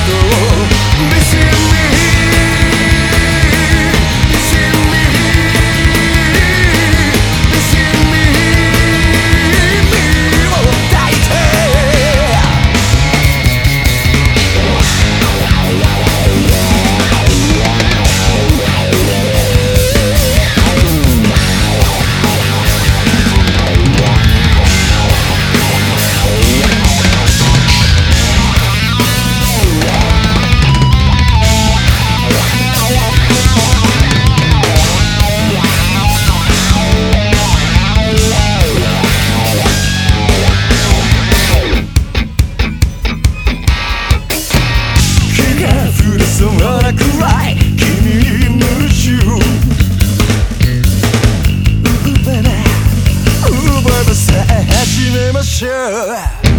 after Sure.